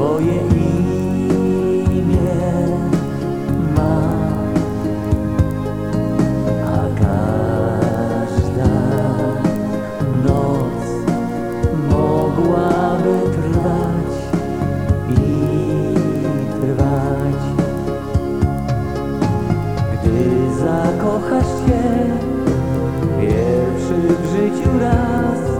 Twoje imię ma A każda noc mogłaby trwać i trwać. Gdy zakochasz się pierwszy w życiu raz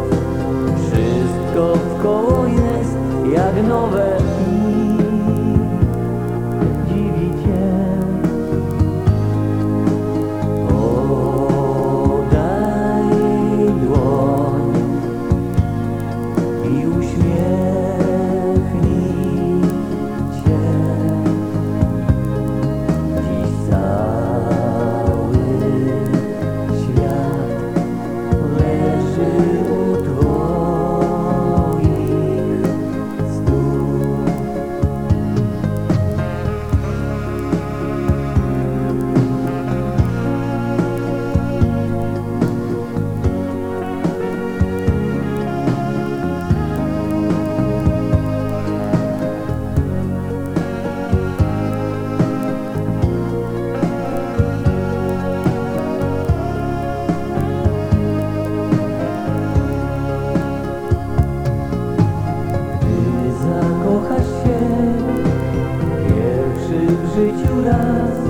w życiu raz,